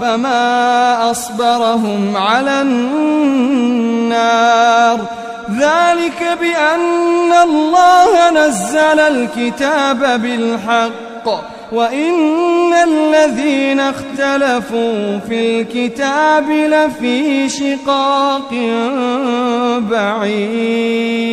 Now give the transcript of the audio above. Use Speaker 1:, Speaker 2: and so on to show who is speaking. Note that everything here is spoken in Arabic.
Speaker 1: فما أصبرهم على النار. ذلك بأن الله نزل الكتاب بالحق وإن الذين اختلفوا في الكتاب لفي شقاق بعيد.